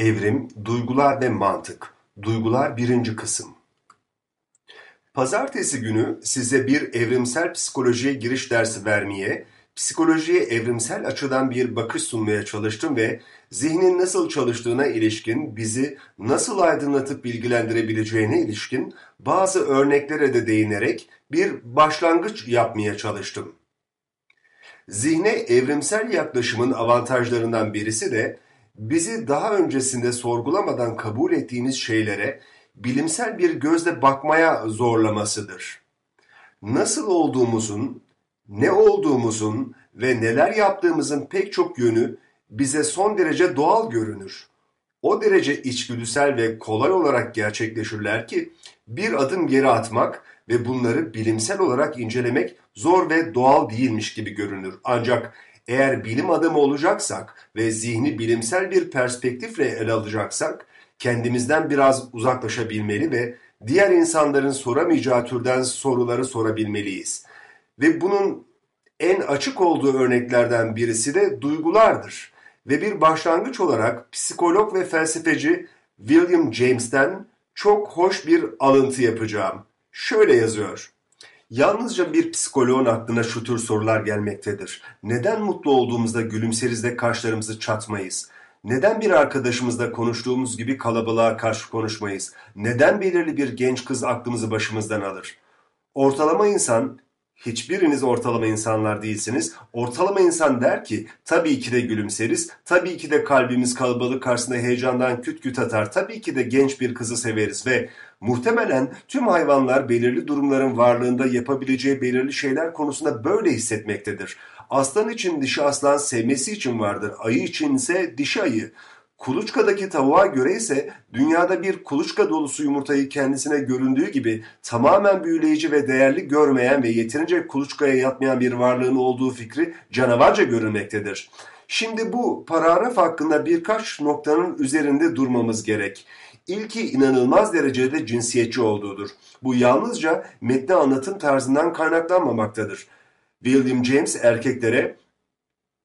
Evrim, Duygular ve Mantık Duygular 1. Kısım Pazartesi günü size bir evrimsel psikolojiye giriş dersi vermeye, psikolojiye evrimsel açıdan bir bakış sunmaya çalıştım ve zihnin nasıl çalıştığına ilişkin bizi nasıl aydınlatıp bilgilendirebileceğine ilişkin bazı örneklere de değinerek bir başlangıç yapmaya çalıştım. Zihne evrimsel yaklaşımın avantajlarından birisi de bizi daha öncesinde sorgulamadan kabul ettiğimiz şeylere bilimsel bir gözle bakmaya zorlamasıdır. Nasıl olduğumuzun, ne olduğumuzun ve neler yaptığımızın pek çok yönü bize son derece doğal görünür. O derece içgüdüsel ve kolay olarak gerçekleşirler ki bir adım geri atmak ve bunları bilimsel olarak incelemek zor ve doğal değilmiş gibi görünür. Ancak eğer bilim adamı olacaksak ve zihni bilimsel bir perspektifle ele alacaksak kendimizden biraz uzaklaşabilmeli ve diğer insanların soramayacağı türden soruları sorabilmeliyiz. Ve bunun en açık olduğu örneklerden birisi de duygulardır. Ve bir başlangıç olarak psikolog ve felsefeci William James'ten çok hoş bir alıntı yapacağım. Şöyle yazıyor. Yalnızca bir psikoloğun aklına şu tür sorular gelmektedir. Neden mutlu olduğumuzda gülümseriz de kaşlarımızı çatmayız? Neden bir arkadaşımızla konuştuğumuz gibi kalabalığa karşı konuşmayız? Neden belirli bir genç kız aklımızı başımızdan alır? Ortalama insan Hiçbiriniz ortalama insanlar değilsiniz. Ortalama insan der ki tabii ki de gülümseriz, tabii ki de kalbimiz kalabalık karşısında heyecandan küt küt atar, tabii ki de genç bir kızı severiz ve muhtemelen tüm hayvanlar belirli durumların varlığında yapabileceği belirli şeyler konusunda böyle hissetmektedir. Aslan için dişi aslan sevmesi için vardır, ayı için ise dişi ayı. Kuluçkadaki tavuğa göre ise dünyada bir kuluçka dolusu yumurtayı kendisine göründüğü gibi tamamen büyüleyici ve değerli görmeyen ve yeterince kuluçkaya yatmayan bir varlığın olduğu fikri canavarca görülmektedir. Şimdi bu paragraf hakkında birkaç noktanın üzerinde durmamız gerek. İlki inanılmaz derecede cinsiyetçi olduğudur. Bu yalnızca metni anlatım tarzından kaynaklanmamaktadır. William James erkeklere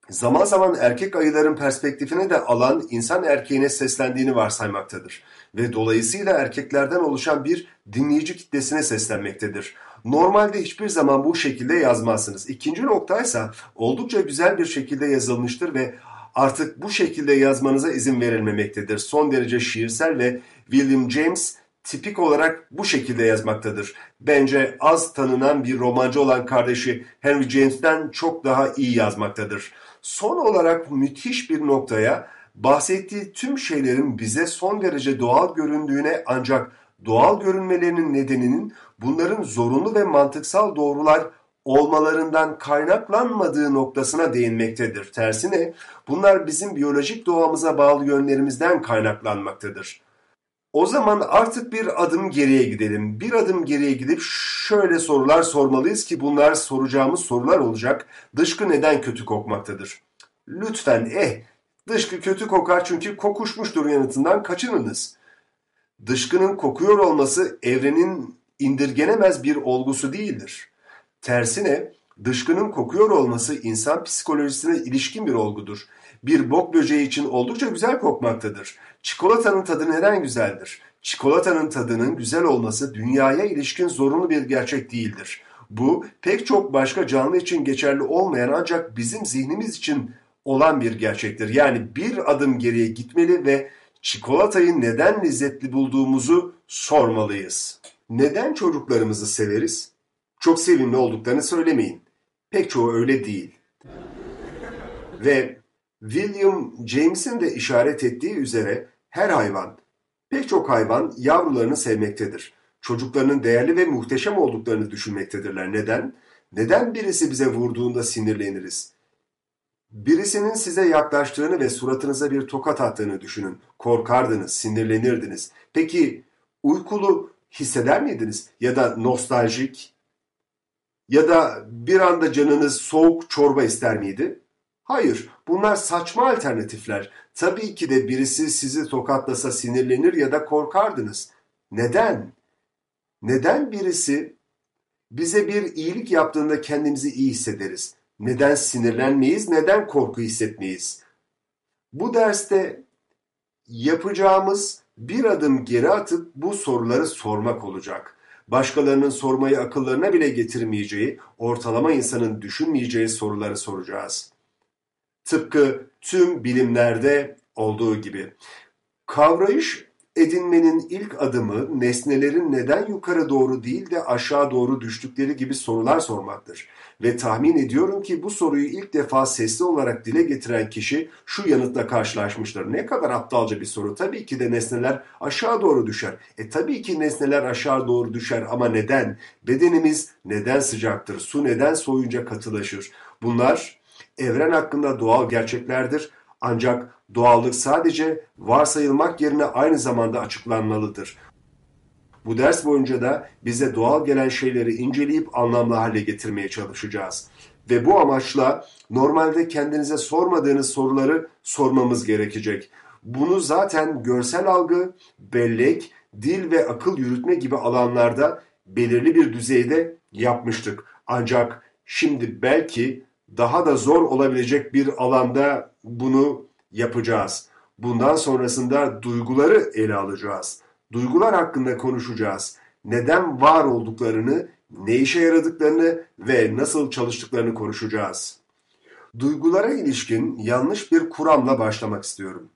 zaman zaman erkek ayıların perspektifini de alan insan erkeğine seslendiğini varsaymaktadır ve dolayısıyla erkeklerden oluşan bir dinleyici kitlesine seslenmektedir. Normalde hiçbir zaman bu şekilde yazmazsınız. İkinci noktaysa oldukça güzel bir şekilde yazılmıştır ve artık bu şekilde yazmanıza izin verilmemektedir. Son derece şiirsel ve William James tipik olarak bu şekilde yazmaktadır. Bence az tanınan bir romancı olan kardeşi Henry James'ten çok daha iyi yazmaktadır. Son olarak müthiş bir noktaya bahsettiği tüm şeylerin bize son derece doğal göründüğüne ancak doğal görünmelerinin nedeninin bunların zorunlu ve mantıksal doğrular olmalarından kaynaklanmadığı noktasına değinmektedir. Tersine bunlar bizim biyolojik doğamıza bağlı yönlerimizden kaynaklanmaktadır. O zaman artık bir adım geriye gidelim. Bir adım geriye gidip şöyle sorular sormalıyız ki bunlar soracağımız sorular olacak. Dışkı neden kötü kokmaktadır? Lütfen eh dışkı kötü kokar çünkü kokuşmuştur yanıtından kaçınınız. Dışkının kokuyor olması evrenin indirgenemez bir olgusu değildir. Tersine dışkının kokuyor olması insan psikolojisine ilişkin bir olgudur. Bir bok böceği için oldukça güzel kokmaktadır. Çikolatanın tadı neden güzeldir? Çikolatanın tadının güzel olması dünyaya ilişkin zorunlu bir gerçek değildir. Bu pek çok başka canlı için geçerli olmayan ancak bizim zihnimiz için olan bir gerçektir. Yani bir adım geriye gitmeli ve çikolatayı neden lezzetli bulduğumuzu sormalıyız. Neden çocuklarımızı severiz? Çok sevimli olduklarını söylemeyin. Pek çoğu öyle değil. Ve William James'in de işaret ettiği üzere her hayvan, pek çok hayvan yavrularını sevmektedir. Çocuklarının değerli ve muhteşem olduklarını düşünmektedirler. Neden? Neden birisi bize vurduğunda sinirleniriz? Birisinin size yaklaştığını ve suratınıza bir tokat attığını düşünün. Korkardınız, sinirlenirdiniz. Peki uykulu hisseder miydiniz? Ya da nostaljik? Ya da bir anda canınız soğuk çorba ister miydi? Hayır, bunlar saçma alternatifler. Tabii ki de birisi sizi tokatlasa sinirlenir ya da korkardınız. Neden? Neden birisi bize bir iyilik yaptığında kendimizi iyi hissederiz? Neden sinirlenmeyiz, neden korku hissetmeyiz? Bu derste Yapacağımız bir adım geri atıp bu soruları sormak olacak. Başkalarının sormayı akıllarına bile getirmeyeceği, ortalama insanın düşünmeyeceği soruları soracağız. Tıpkı tüm bilimlerde olduğu gibi. Kavrayış edinmenin ilk adımı nesnelerin neden yukarı doğru değil de aşağı doğru düştükleri gibi sorular sormaktır. Ve tahmin ediyorum ki bu soruyu ilk defa sesli olarak dile getiren kişi şu yanıtla karşılaşmıştır. Ne kadar aptalca bir soru. Tabii ki de nesneler aşağı doğru düşer. E tabii ki nesneler aşağı doğru düşer ama neden? Bedenimiz neden sıcaktır? Su neden soğuyunca katılaşır? Bunlar evren hakkında doğal gerçeklerdir. Ancak doğallık sadece varsayılmak yerine aynı zamanda açıklanmalıdır. Bu ders boyunca da bize doğal gelen şeyleri inceleyip anlamlı hale getirmeye çalışacağız. Ve bu amaçla normalde kendinize sormadığınız soruları sormamız gerekecek. Bunu zaten görsel algı, bellek, dil ve akıl yürütme gibi alanlarda belirli bir düzeyde yapmıştık. Ancak şimdi belki daha da zor olabilecek bir alanda bunu yapacağız. Bundan sonrasında duyguları ele alacağız. Duygular hakkında konuşacağız. Neden var olduklarını, ne işe yaradıklarını ve nasıl çalıştıklarını konuşacağız. Duygulara ilişkin yanlış bir kuramla başlamak istiyorum.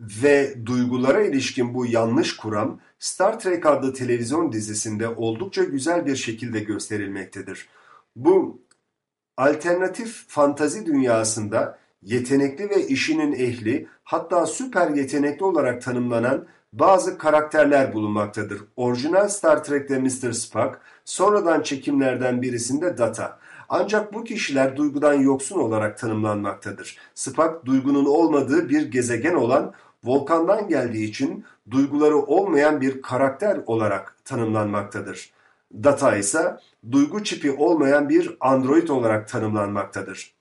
Ve duygulara ilişkin bu yanlış kuram Star Trek adlı televizyon dizisinde oldukça güzel bir şekilde gösterilmektedir. Bu alternatif fantazi dünyasında yetenekli ve işinin ehli hatta süper yetenekli olarak tanımlanan bazı karakterler bulunmaktadır. Orijinal Star Trek'te Mr. Spock, sonradan çekimlerden birisinde Data. Ancak bu kişiler duygudan yoksun olarak tanımlanmaktadır. Spock duygunun olmadığı bir gezegen olan volkandan geldiği için duyguları olmayan bir karakter olarak tanımlanmaktadır. Data ise duygu çipi olmayan bir android olarak tanımlanmaktadır.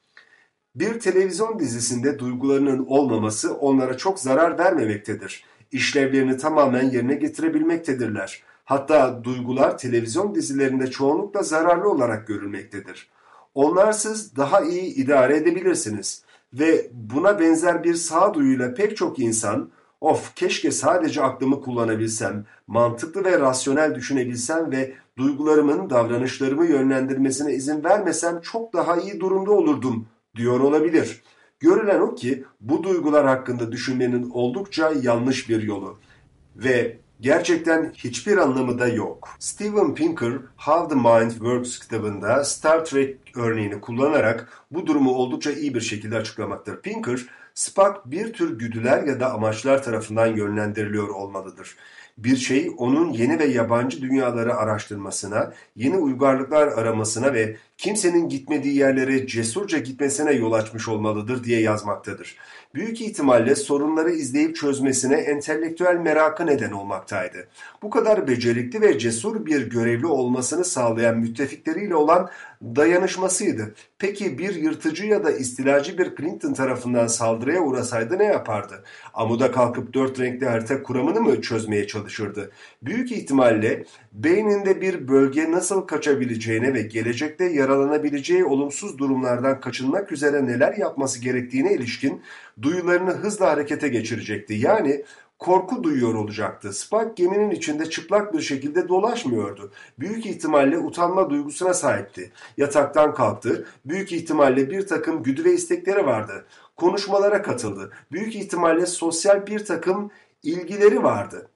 Bir televizyon dizisinde duygularının olmaması onlara çok zarar vermemektedir. İşlevlerini tamamen yerine getirebilmektedirler. Hatta duygular televizyon dizilerinde çoğunlukla zararlı olarak görülmektedir. Onlarsız daha iyi idare edebilirsiniz ve buna benzer bir sağduyuyla pek çok insan of keşke sadece aklımı kullanabilsem, mantıklı ve rasyonel düşünebilsem ve duygularımın davranışlarımı yönlendirmesine izin vermesem çok daha iyi durumda olurdum diyor olabilir. Görülen o ki bu duygular hakkında düşünmenin oldukça yanlış bir yolu ve gerçekten hiçbir anlamı da yok. Steven Pinker How the Mind Works kitabında Star Trek örneğini kullanarak bu durumu oldukça iyi bir şekilde açıklamaktadır. Pinker, Spock bir tür güdüler ya da amaçlar tarafından yönlendiriliyor olmalıdır bir şey onun yeni ve yabancı dünyaları araştırmasına, yeni uygarlıklar aramasına ve kimsenin gitmediği yerlere cesurca gitmesine yol açmış olmalıdır diye yazmaktadır. Büyük ihtimalle sorunları izleyip çözmesine entelektüel merakı neden olmaktaydı. Bu kadar becerikli ve cesur bir görevli olmasını sağlayan müttefikleriyle olan dayanışmasıydı. Peki bir yırtıcı ya da istilacı bir Clinton tarafından saldırıya uğrasaydı ne yapardı? Amuda kalkıp dört renkli harita kuramını mı çözmeye çalışırdı? Büyük ihtimalle beyninde bir bölge nasıl kaçabileceğine ve gelecekte yaralanabileceği olumsuz durumlardan kaçınmak üzere neler yapması gerektiğine ilişkin duyularını hızla harekete geçirecekti. Yani korku duyuyor olacaktı. Spock geminin içinde çıplak bir şekilde dolaşmıyordu. Büyük ihtimalle utanma duygusuna sahipti. Yataktan kalktı. Büyük ihtimalle bir takım güdü ve istekleri vardı. Konuşmalara katıldı. Büyük ihtimalle sosyal bir takım ilgileri vardı.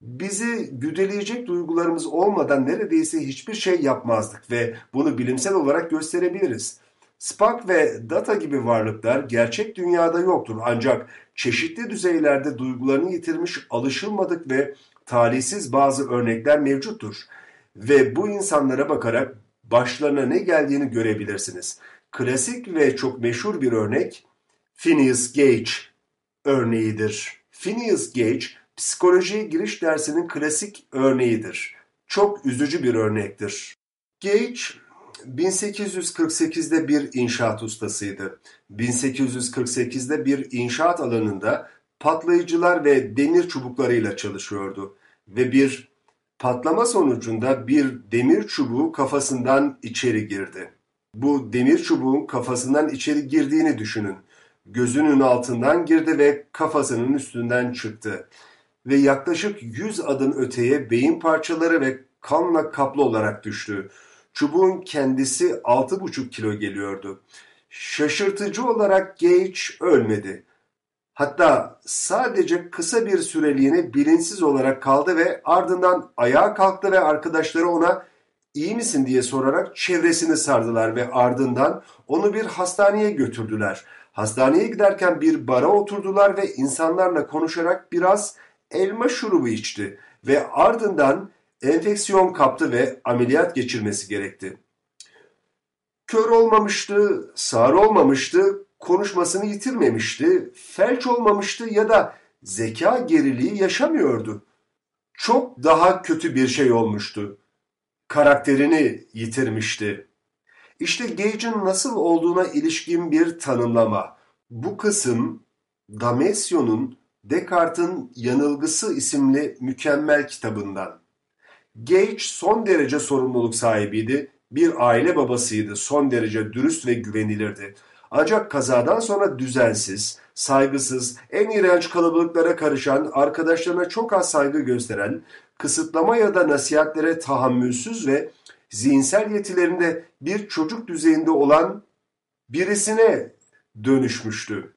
Bizi güdeleyecek duygularımız olmadan neredeyse hiçbir şey yapmazdık ve bunu bilimsel olarak gösterebiliriz. Spock ve Data gibi varlıklar gerçek dünyada yoktur ancak çeşitli düzeylerde duygularını yitirmiş alışılmadık ve talihsiz bazı örnekler mevcuttur. Ve bu insanlara bakarak başlarına ne geldiğini görebilirsiniz. Klasik ve çok meşhur bir örnek Phineas Gage örneğidir. Phineas Gage psikolojiye giriş dersinin klasik örneğidir. Çok üzücü bir örnektir. Gage 1848'de bir inşaat ustasıydı. 1848'de bir inşaat alanında patlayıcılar ve demir çubuklarıyla çalışıyordu ve bir patlama sonucunda bir demir çubuğu kafasından içeri girdi. Bu demir çubuğun kafasından içeri girdiğini düşünün gözünün altından girdi ve kafasının üstünden çıktı. Ve yaklaşık yüz adım öteye beyin parçaları ve kanla kaplı olarak düştü. Çubuğun kendisi altı buçuk kilo geliyordu. Şaşırtıcı olarak Gage ölmedi. Hatta sadece kısa bir süreliğine bilinçsiz olarak kaldı ve ardından ayağa kalktı ve arkadaşları ona iyi misin diye sorarak çevresini sardılar ve ardından onu bir hastaneye götürdüler. Hastaneye giderken bir bara oturdular ve insanlarla konuşarak biraz elma şurubu içti ve ardından enfeksiyon kaptı ve ameliyat geçirmesi gerekti. Kör olmamıştı, sağır olmamıştı, konuşmasını yitirmemişti, felç olmamıştı ya da zeka geriliği yaşamıyordu. Çok daha kötü bir şey olmuştu. Karakterini yitirmişti. İşte Gage'in nasıl olduğuna ilişkin bir tanımlama. Bu kısım Damesio'nun Descartes'in Yanılgısı isimli mükemmel kitabından. Gage son derece sorumluluk sahibiydi, bir aile babasıydı, son derece dürüst ve güvenilirdi. Ancak kazadan sonra düzensiz, saygısız, en iğrenç kalabalıklara karışan, arkadaşlarına çok az saygı gösteren, kısıtlama ya da nasihatlere tahammülsüz ve zihinsel yetilerinde bir çocuk düzeyinde olan birisine dönüşmüştü.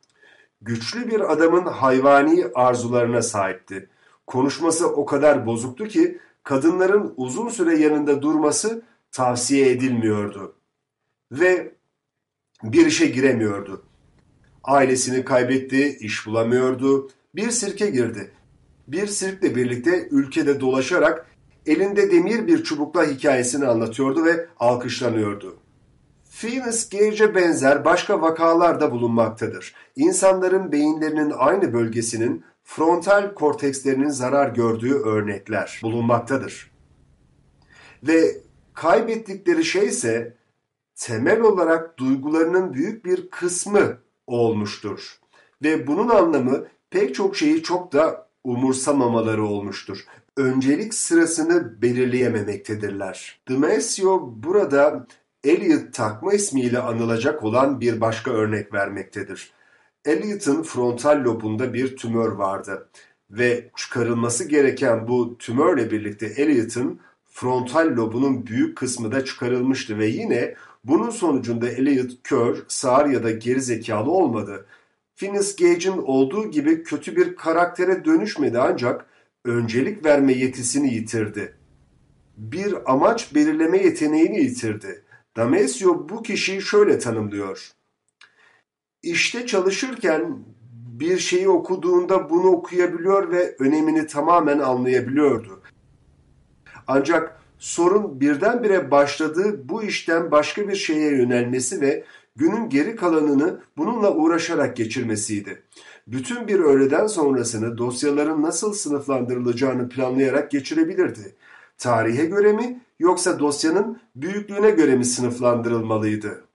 Güçlü bir adamın hayvani arzularına sahipti. Konuşması o kadar bozuktu ki kadınların uzun süre yanında durması tavsiye edilmiyordu. Ve bir işe giremiyordu. Ailesini kaybetti, iş bulamıyordu. Bir sirke girdi. Bir sirkle birlikte ülkede dolaşarak elinde demir bir çubukla hikayesini anlatıyordu ve alkışlanıyordu. Phoenix Gage'e benzer başka vakalar da bulunmaktadır. İnsanların beyinlerinin aynı bölgesinin frontal kortekslerinin zarar gördüğü örnekler bulunmaktadır. Ve kaybettikleri şey ise temel olarak duygularının büyük bir kısmı olmuştur. Ve bunun anlamı pek çok şeyi çok da umursamamaları olmuştur. Öncelik sırasını belirleyememektedirler. Demesio burada Eliot takma ismiyle anılacak olan bir başka örnek vermektedir. Eliot'un frontal lobunda bir tümör vardı ve çıkarılması gereken bu tümörle birlikte Eliot'un frontal lobunun büyük kısmı da çıkarılmıştı ve yine bunun sonucunda Eliot kör, sağır ya da geri zekalı olmadı. Phineas Gage'in olduğu gibi kötü bir karaktere dönüşmedi ancak öncelik verme yetisini yitirdi. Bir amaç belirleme yeteneğini yitirdi. Damesio bu kişiyi şöyle tanımlıyor. İşte çalışırken bir şeyi okuduğunda bunu okuyabiliyor ve önemini tamamen anlayabiliyordu. Ancak sorun birdenbire başladığı bu işten başka bir şeye yönelmesi ve günün geri kalanını bununla uğraşarak geçirmesiydi. Bütün bir öğleden sonrasını dosyaların nasıl sınıflandırılacağını planlayarak geçirebilirdi. Tarihe göre mi yoksa dosyanın büyüklüğüne göre mi sınıflandırılmalıydı?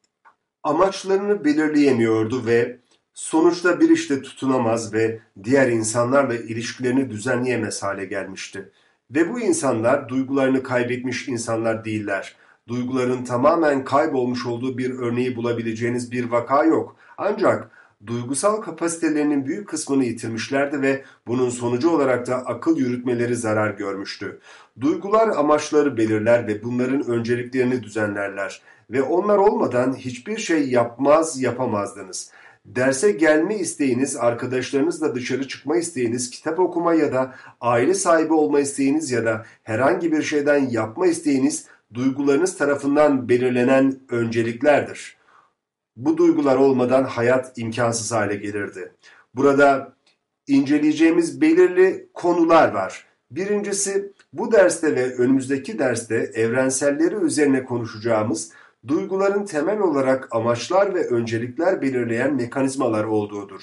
Amaçlarını belirleyemiyordu ve sonuçta bir işte tutunamaz ve diğer insanlarla ilişkilerini düzenleyemez hale gelmişti. Ve bu insanlar duygularını kaybetmiş insanlar değiller. Duyguların tamamen kaybolmuş olduğu bir örneği bulabileceğiniz bir vaka yok. Ancak duygusal kapasitelerinin büyük kısmını yitirmişlerdi ve bunun sonucu olarak da akıl yürütmeleri zarar görmüştü. Duygular amaçları belirler ve bunların önceliklerini düzenlerler ve onlar olmadan hiçbir şey yapmaz yapamazdınız. Derse gelme isteğiniz, arkadaşlarınızla dışarı çıkma isteğiniz, kitap okuma ya da aile sahibi olma isteğiniz ya da herhangi bir şeyden yapma isteğiniz duygularınız tarafından belirlenen önceliklerdir. Bu duygular olmadan hayat imkansız hale gelirdi. Burada inceleyeceğimiz belirli konular var. Birincisi bu derste ve önümüzdeki derste evrenselleri üzerine konuşacağımız duyguların temel olarak amaçlar ve öncelikler belirleyen mekanizmalar olduğudur.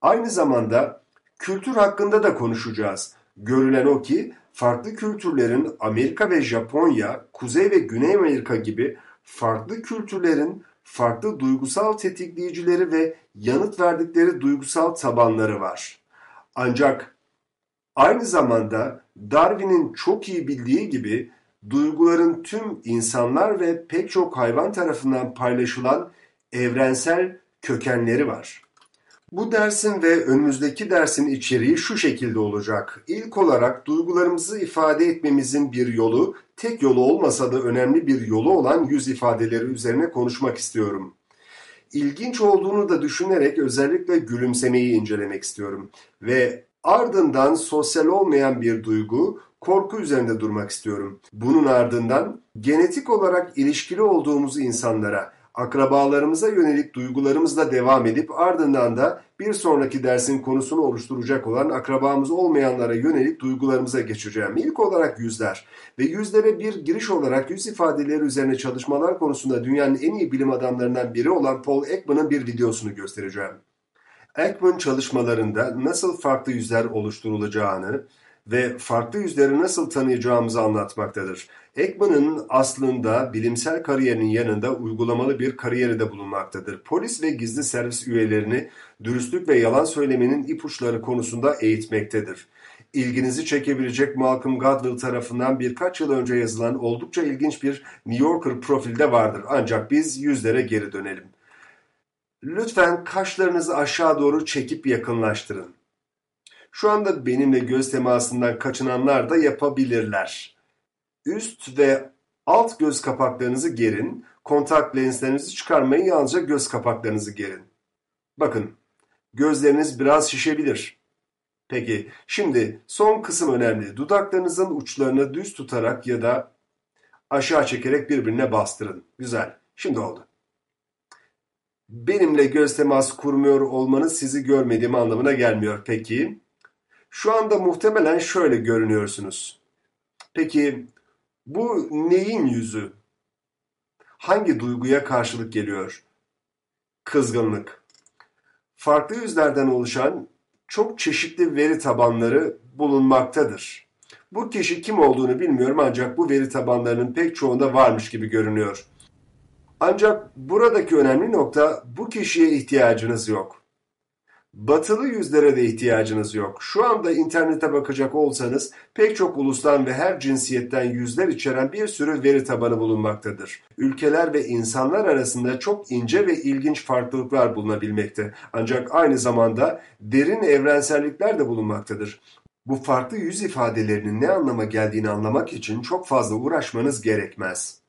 Aynı zamanda kültür hakkında da konuşacağız. Görülen o ki farklı kültürlerin Amerika ve Japonya, Kuzey ve Güney Amerika gibi farklı kültürlerin farklı duygusal tetikleyicileri ve yanıt verdikleri duygusal tabanları var. Ancak aynı zamanda Darwin'in çok iyi bildiği gibi duyguların tüm insanlar ve pek çok hayvan tarafından paylaşılan evrensel kökenleri var. Bu dersin ve önümüzdeki dersin içeriği şu şekilde olacak. İlk olarak duygularımızı ifade etmemizin bir yolu, tek yolu olmasa da önemli bir yolu olan yüz ifadeleri üzerine konuşmak istiyorum. İlginç olduğunu da düşünerek özellikle gülümsemeyi incelemek istiyorum. Ve ardından sosyal olmayan bir duygu, korku üzerinde durmak istiyorum. Bunun ardından genetik olarak ilişkili olduğumuz insanlara, akrabalarımıza yönelik duygularımızla devam edip ardından da bir sonraki dersin konusunu oluşturacak olan akrabamız olmayanlara yönelik duygularımıza geçeceğim. İlk olarak yüzler ve yüzlere bir giriş olarak yüz ifadeleri üzerine çalışmalar konusunda dünyanın en iyi bilim adamlarından biri olan Paul Ekman'ın bir videosunu göstereceğim. Ekman çalışmalarında nasıl farklı yüzler oluşturulacağını, ve farklı yüzleri nasıl tanıyacağımızı anlatmaktadır. Ekman'ın aslında bilimsel kariyerinin yanında uygulamalı bir kariyeri de bulunmaktadır. Polis ve gizli servis üyelerini dürüstlük ve yalan söylemenin ipuçları konusunda eğitmektedir. İlginizi çekebilecek Malcolm Gladwell tarafından birkaç yıl önce yazılan oldukça ilginç bir New Yorker profilde vardır. Ancak biz yüzlere geri dönelim. Lütfen kaşlarınızı aşağı doğru çekip yakınlaştırın. Şu anda benimle göz temasından kaçınanlar da yapabilirler. Üst ve alt göz kapaklarınızı gerin, kontak lenslerinizi çıkarmayın yalnızca göz kapaklarınızı gerin. Bakın, gözleriniz biraz şişebilir. Peki, şimdi son kısım önemli. Dudaklarınızın uçlarını düz tutarak ya da aşağı çekerek birbirine bastırın. Güzel, şimdi oldu. Benimle göz teması kurmuyor olmanız sizi görmediğim anlamına gelmiyor. Peki, şu anda muhtemelen şöyle görünüyorsunuz. Peki bu neyin yüzü? Hangi duyguya karşılık geliyor? Kızgınlık. Farklı yüzlerden oluşan çok çeşitli veri tabanları bulunmaktadır. Bu kişi kim olduğunu bilmiyorum ancak bu veri tabanlarının pek çoğunda varmış gibi görünüyor. Ancak buradaki önemli nokta bu kişiye ihtiyacınız yok. Batılı yüzlere de ihtiyacınız yok. Şu anda internete bakacak olsanız pek çok ulustan ve her cinsiyetten yüzler içeren bir sürü veri tabanı bulunmaktadır. Ülkeler ve insanlar arasında çok ince ve ilginç farklılıklar bulunabilmekte. Ancak aynı zamanda derin evrensellikler de bulunmaktadır. Bu farklı yüz ifadelerinin ne anlama geldiğini anlamak için çok fazla uğraşmanız gerekmez.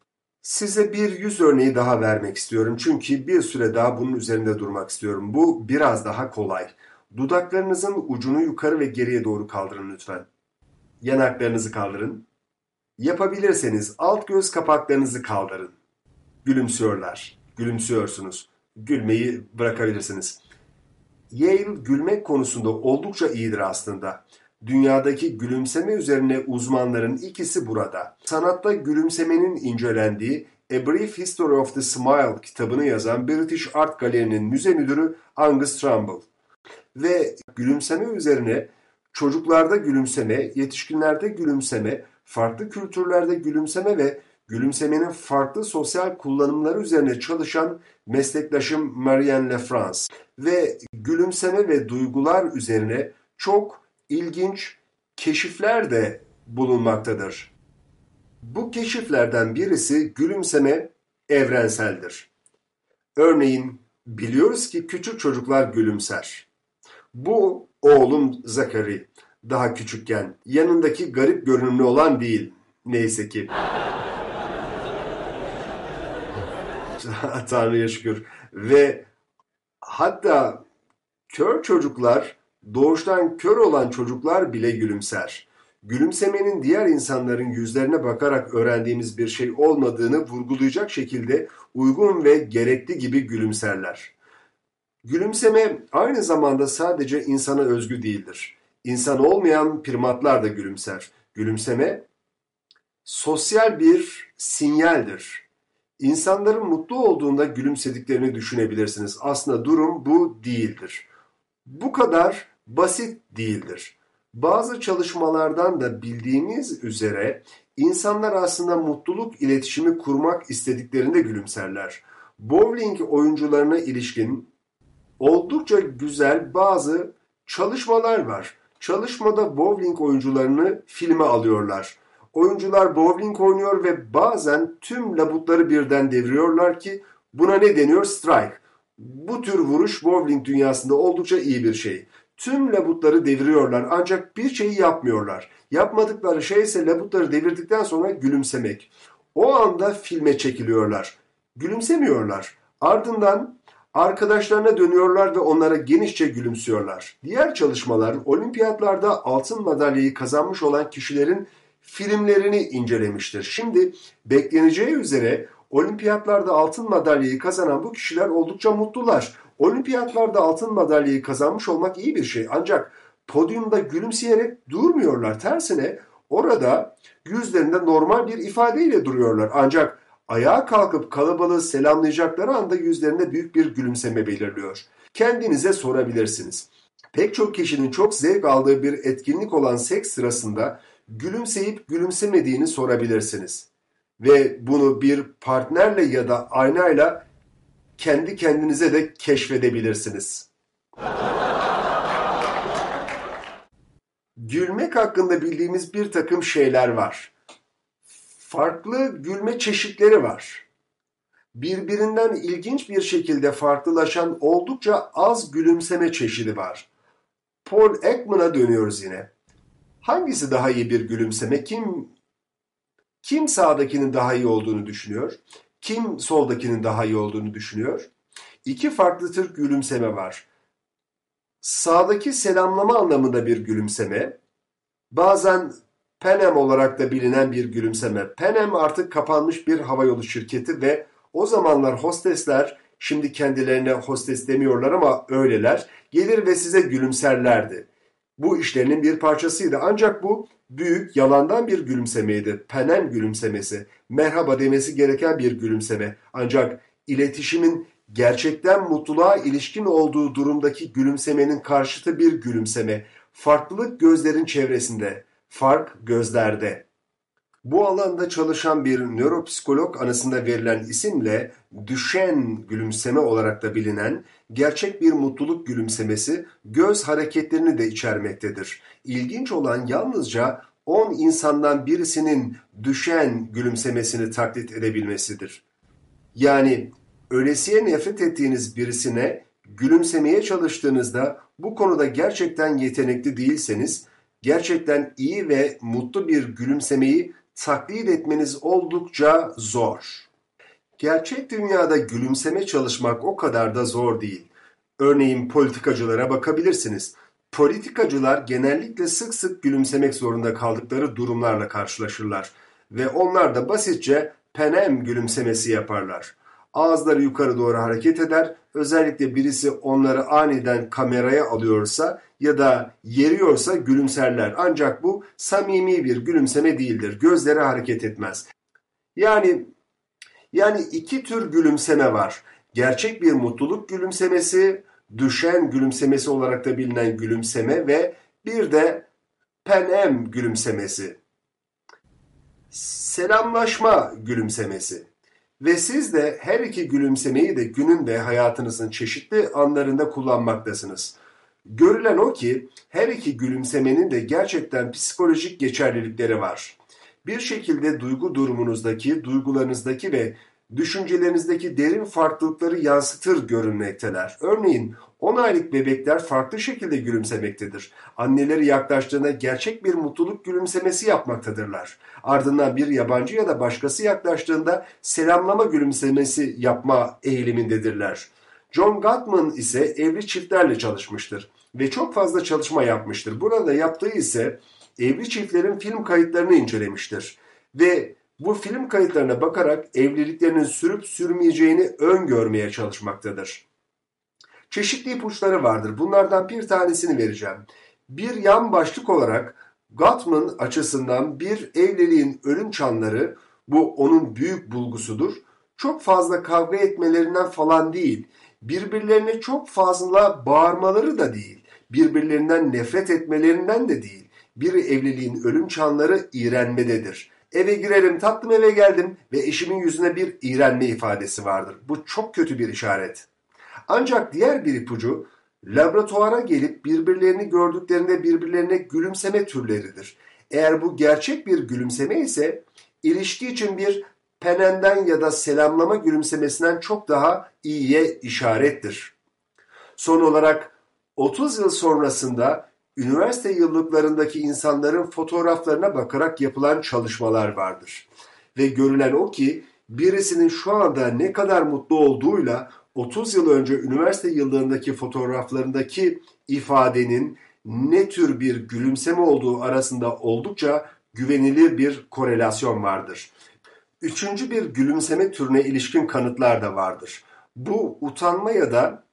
Size bir yüz örneği daha vermek istiyorum çünkü bir süre daha bunun üzerinde durmak istiyorum. Bu biraz daha kolay. Dudaklarınızın ucunu yukarı ve geriye doğru kaldırın lütfen. Yanaklarınızı kaldırın. Yapabilirseniz alt göz kapaklarınızı kaldırın. Gülümsüyorlar. Gülümsüyorsunuz. Gülmeyi bırakabilirsiniz. Yale gülmek konusunda oldukça iyidir aslında. Dünyadaki gülümseme üzerine uzmanların ikisi burada. Sanatta gülümsemenin incelendiği A Brief History of the Smile kitabını yazan British Art Gallery'nin müze müdürü Angus Trumbull. Ve gülümseme üzerine çocuklarda gülümseme, yetişkinlerde gülümseme, farklı kültürlerde gülümseme ve gülümsemenin farklı sosyal kullanımları üzerine çalışan meslektaşım Marianne Lefrance ve gülümseme ve duygular üzerine çok ilginç keşifler de bulunmaktadır. Bu keşiflerden birisi gülümseme evrenseldir. Örneğin biliyoruz ki küçük çocuklar gülümser. Bu oğlum Zakari daha küçükken yanındaki garip görünümlü olan değil neyse ki. Tanrı'ya şükür. Ve hatta kör çocuklar Doğuştan kör olan çocuklar bile gülümser. Gülümsemenin diğer insanların yüzlerine bakarak öğrendiğimiz bir şey olmadığını vurgulayacak şekilde uygun ve gerekli gibi gülümserler. Gülümseme aynı zamanda sadece insana özgü değildir. İnsan olmayan primatlar da gülümser. Gülümseme sosyal bir sinyaldir. İnsanların mutlu olduğunda gülümsediklerini düşünebilirsiniz. Aslında durum bu değildir. Bu kadar basit değildir. Bazı çalışmalardan da bildiğimiz üzere insanlar aslında mutluluk iletişimi kurmak istediklerinde gülümserler. Bowling oyuncularına ilişkin oldukça güzel bazı çalışmalar var. Çalışmada bowling oyuncularını filme alıyorlar. Oyuncular bowling oynuyor ve bazen tüm labutları birden deviriyorlar ki buna ne deniyor? Strike. Bu tür vuruş bowling dünyasında oldukça iyi bir şey. Tüm labutları deviriyorlar ancak bir şeyi yapmıyorlar. Yapmadıkları şey ise labutları devirdikten sonra gülümsemek. O anda filme çekiliyorlar. Gülümsemiyorlar. Ardından arkadaşlarına dönüyorlar ve onlara genişçe gülümsüyorlar. Diğer çalışmalar olimpiyatlarda altın madalyayı kazanmış olan kişilerin filmlerini incelemiştir. Şimdi bekleneceği üzere olimpiyatlarda altın madalyayı kazanan bu kişiler oldukça mutlular. Olimpiyatlarda altın madalyayı kazanmış olmak iyi bir şey ancak podyumda gülümseyerek durmuyorlar. Tersine orada yüzlerinde normal bir ifadeyle duruyorlar. Ancak ayağa kalkıp kalabalığı selamlayacakları anda yüzlerinde büyük bir gülümseme belirliyor. Kendinize sorabilirsiniz. Pek çok kişinin çok zevk aldığı bir etkinlik olan seks sırasında gülümseyip gülümsemediğini sorabilirsiniz. Ve bunu bir partnerle ya da aynayla kendi kendinize de keşfedebilirsiniz. Gülmek hakkında bildiğimiz bir takım şeyler var. Farklı gülme çeşitleri var. Birbirinden ilginç bir şekilde farklılaşan oldukça az gülümseme çeşidi var. Paul Ekman'a dönüyoruz yine. Hangisi daha iyi bir gülümseme? Kim kim sağdakinin daha iyi olduğunu düşünüyor? Kim soldakinin daha iyi olduğunu düşünüyor? İki farklı tür gülümseme var. Sağdaki selamlama anlamında bir gülümseme, bazen Penem olarak da bilinen bir gülümseme. Penem artık kapanmış bir havayolu şirketi ve o zamanlar hostesler, şimdi kendilerine hostes demiyorlar ama öyleler, gelir ve size gülümserlerdi. Bu işlerinin bir parçasıydı ancak bu büyük yalandan bir gülümsemeydi. Penem gülümsemesi, merhaba demesi gereken bir gülümseme. Ancak iletişimin gerçekten mutluluğa ilişkin olduğu durumdaki gülümsemenin karşıtı bir gülümseme. Farklılık gözlerin çevresinde, fark gözlerde. Bu alanda çalışan bir nöropsikolog anısında verilen isimle düşen gülümseme olarak da bilinen gerçek bir mutluluk gülümsemesi göz hareketlerini de içermektedir. İlginç olan yalnızca 10 insandan birisinin düşen gülümsemesini taklit edebilmesidir. Yani ölesiye nefret ettiğiniz birisine gülümsemeye çalıştığınızda bu konuda gerçekten yetenekli değilseniz gerçekten iyi ve mutlu bir gülümsemeyi taklit etmeniz oldukça zor. Gerçek dünyada gülümseme çalışmak o kadar da zor değil. Örneğin politikacılara bakabilirsiniz. Politikacılar genellikle sık sık gülümsemek zorunda kaldıkları durumlarla karşılaşırlar ve onlar da basitçe penem gülümsemesi yaparlar. Ağızları yukarı doğru hareket eder. Özellikle birisi onları aniden kameraya alıyorsa ya da yeriyorsa gülümserler. Ancak bu samimi bir gülümseme değildir. Gözleri hareket etmez. Yani yani iki tür gülümseme var. Gerçek bir mutluluk gülümsemesi, düşen gülümsemesi olarak da bilinen gülümseme ve bir de penem gülümsemesi. Selamlaşma gülümsemesi. Ve siz de her iki gülümsemeyi de günün ve hayatınızın çeşitli anlarında kullanmaktasınız. Görülen o ki her iki gülümsemenin de gerçekten psikolojik geçerlilikleri var. Bir şekilde duygu durumunuzdaki, duygularınızdaki ve düşüncelerinizdeki derin farklılıkları yansıtır görünmekteler. Örneğin 10 aylık bebekler farklı şekilde gülümsemektedir. Anneleri yaklaştığında gerçek bir mutluluk gülümsemesi yapmaktadırlar. Ardından bir yabancı ya da başkası yaklaştığında selamlama gülümsemesi yapma eğilimindedirler. John Gottman ise evli çiftlerle çalışmıştır ve çok fazla çalışma yapmıştır. Burada yaptığı ise evli çiftlerin film kayıtlarını incelemiştir ve bu film kayıtlarına bakarak evliliklerinin sürüp sürmeyeceğini öngörmeye çalışmaktadır. Çeşitli ipuçları vardır. Bunlardan bir tanesini vereceğim. Bir yan başlık olarak Gottman açısından bir evliliğin ölüm çanları, bu onun büyük bulgusudur. Çok fazla kavga etmelerinden falan değil, birbirlerine çok fazla bağırmaları da değil, birbirlerinden nefret etmelerinden de değil. Bir evliliğin ölüm çanları iğrenmededir. Eve girerim, tatlım eve geldim ve eşimin yüzüne bir iğrenme ifadesi vardır. Bu çok kötü bir işaret. Ancak diğer bir ipucu laboratuvara gelip birbirlerini gördüklerinde birbirlerine gülümseme türleridir. Eğer bu gerçek bir gülümseme ise ilişki için bir penenden ya da selamlama gülümsemesinden çok daha iyiye işarettir. Son olarak 30 yıl sonrasında üniversite yıllıklarındaki insanların fotoğraflarına bakarak yapılan çalışmalar vardır. Ve görülen o ki birisinin şu anda ne kadar mutlu olduğuyla 30 yıl önce üniversite yıllarındaki fotoğraflarındaki ifadenin ne tür bir gülümseme olduğu arasında oldukça güvenilir bir korelasyon vardır. Üçüncü bir gülümseme türüne ilişkin kanıtlar da vardır. Bu utanma ya da